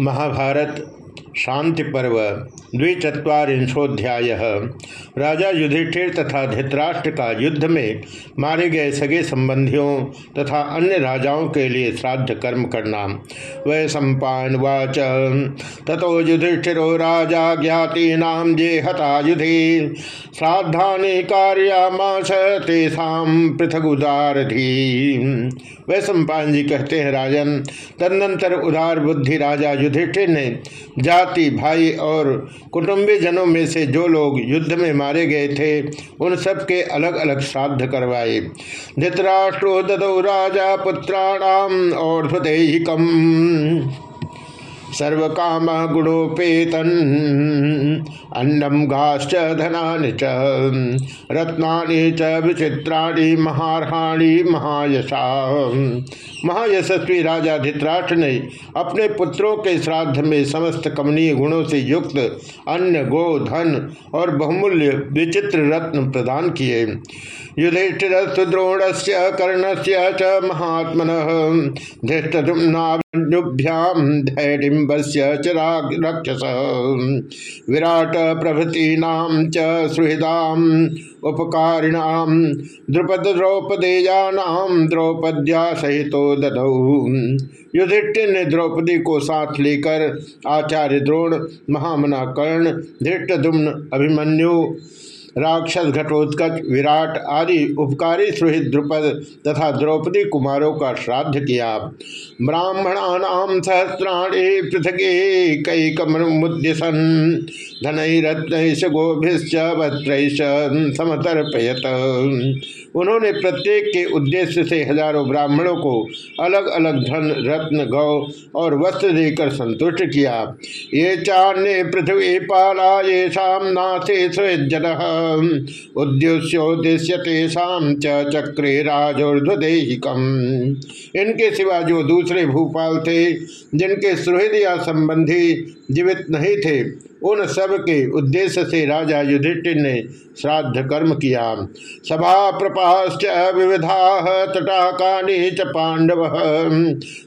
महाभारत शांति पर्व द्विचत्वारिंशोध्याय राजा युधिष्ठिर तथा धृतराष्ट्र का युद्ध में मारे गए सगे संबंधियों तथा अन्य राजाओं के लिए श्राद्ध कर्म करना। वै सम्पावाच तथो युधिष्ठिरो, राजा ज्ञातीनाम जे हता युधि। श्राद्धा कार्यामास तेषा पृथक उदारधी वै सम्पान जी कहते हैं, राजन, तदनंतर उदार बुद्धि राजा युधिष्ठिर ने जाति, भाई और कुटुंबी जनों में से जो लोग युद्ध में मारे गए थे, उन सब के अलग अलग श्राद्ध करवाए। धृतराष्ट्रो ददौ राजा पुत्राणाम और हृदयिकम सर्व काम गुणोपेतन अन्नम घाश्च धना च रत्ना च विचित्राणी, महारहाणी, महायशा। महायशस्वी राजा धित्राष्ट्र ने अपने पुत्रों के श्राद्ध में समस्त कमनीय गुणों से युक्त अन्न, गो, धन और बहुमूल्य विचित्र रत्न प्रदान किए। युधिष्ठिर से कर्ण से च महात्मन धृष्टुभ्याम धैडिबस्य च रक्षस। विराट प्रभृतीनाम च सुहृदाम उपकारिणाम द्रुपद द्रौपदेयानाम द्रौपद्या सहितो दधौ। युधिष्ठिर ने द्रौपदी को साथ लेकर आचार्य द्रोण महामना कर्ण धृष्टुम्न अभिमन्यु राक्षस घटोत्कच, विराट आदि उपकारी सुहित द्रुपद तथा द्रौपदी कुमारों का श्राद्ध किया। ब्राह्मणानाम सहस्राणी पृथके कई सन धन रत्न गोभिश्च समतर्पयत। उन्होंने प्रत्येक के उद्देश्य से हज़ारों ब्राह्मणों को अलग अलग धन, रत्न, गौ और वस्त्र देकर संतुष्ट किया। ये चान्य पृथ्वी पाला ये शाम नाथे स्वेजन उद्देश्योद्देश्य तेषाम चक्रे राजोर्धदेहिकम इनके सिवा जो दूसरे भूपाल थे, जिनके सुहृद या संबंधी जीवित नहीं थे। उन सब के उद्देश्य से राजा युधिष्ठिर ने श्राद्ध कर्म किया। सभा प्रपाश्च विविधा तटाका च पांडव।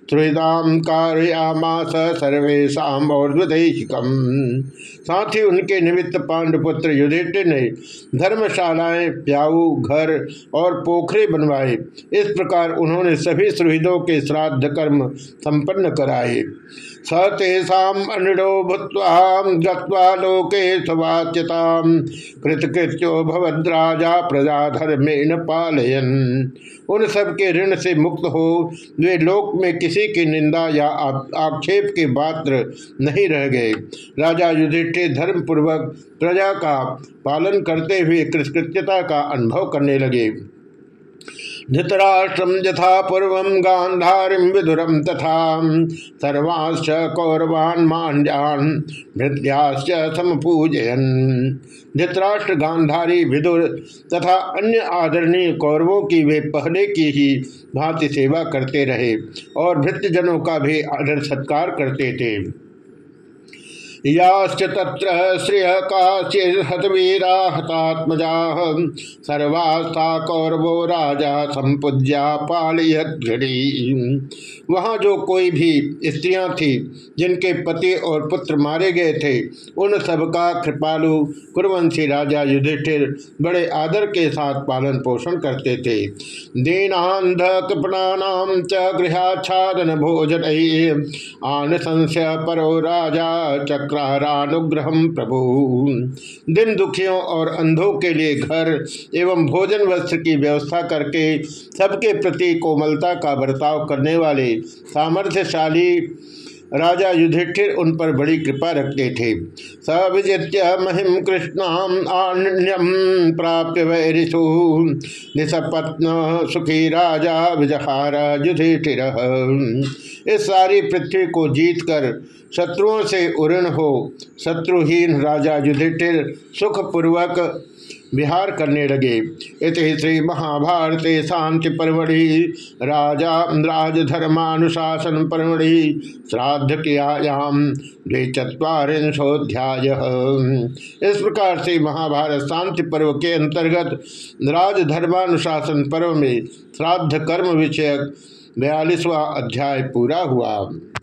त्रिदाम कार्यामास सर्वेशा और साथ ही उनके निमित्त पांडुपुत्र युधिष्ठिर ने धर्मशालाएँ, प्याऊ घर और पोखरे बनवाए। इस प्रकार उन्होंने सभी सुहृदों के श्राद्ध कर्म संपन्न कराए। स तेषाम अनिडो भूत्वा लोके स्वाच्यता कृतकृत्यो भवद्राजा प्रजा धर्मेण पालयन। उन सब के ऋण से मुक्त हो, वे लोक में किसी की निंदा या आक्षेप के पात्र नहीं रह गए। राजा युधिष्ठिर धर्म पूर्वक प्रजा का पालन करते हुए कृतकृत्यता का अनुभव करने लगे। धृतराष्ट्रम यथा पूर्व गांधारी विधुरम तथा सर्वाश्च कौरवान मांड्यान भृत्याश्च समपूजयन। धृतराष्ट्र गांधारी विदुर तथा अन्य आदरणीय कौरवों की वे पहले की ही भांति सेवा करते रहे और भृत्यजनों का भी आदर सत्कार करते थे। याश्च श्रिय हतात्मजा सर्वास्था कौरवो राजा संपूज्या वहाँ जो कोई भी स्त्रियाँ थी, जिनके पति और पुत्र मारे गए थे, उन सबका कृपालु कुरवंशी राजा युधिष्ठिर बड़े आदर के साथ पालन पोषण करते थे। दीनांध कृपणानाम च गृहाच्छादन भोजन आन संशय परो राजा चक्र चक्रारानुग्रह प्रभु। दिन दुखियों और अंधों के लिए घर एवं भोजन वस्त्र की व्यवस्था करके सबके प्रति कोमलता का बर्ताव करने वाले सामर्थ्यशाली राजा युधिष्ठिर उन पर बड़ी कृपा रखते थे। स विजित्य महिम कृष्णाम प्राप्य निसपत्न सुखी राजा विजहार युधिष्ठिर। इस सारी पृथ्वी को जीतकर शत्रुओं से उऋण हो, शत्रुहीन राजा युधिष्ठिर सुखपूर्वक विहार करने लगे। इस श्री महाभारत शांति परमढ़ि राजा राजधर्मानुशासन परमढ़ि श्राद्ध कियायाम द्विचत्वारिंशोध्याय इस प्रकार से महाभारत शांति पर्व के अंतर्गत राजधर्मानुशासन पर्व में श्राद्ध कर्म विषयक बयालीसवा अध्याय पूरा हुआ।